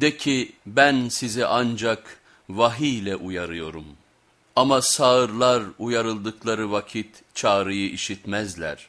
De ki ben sizi ancak vahiy ile uyarıyorum. Ama sağırlar uyarıldıkları vakit çağrıyı işitmezler.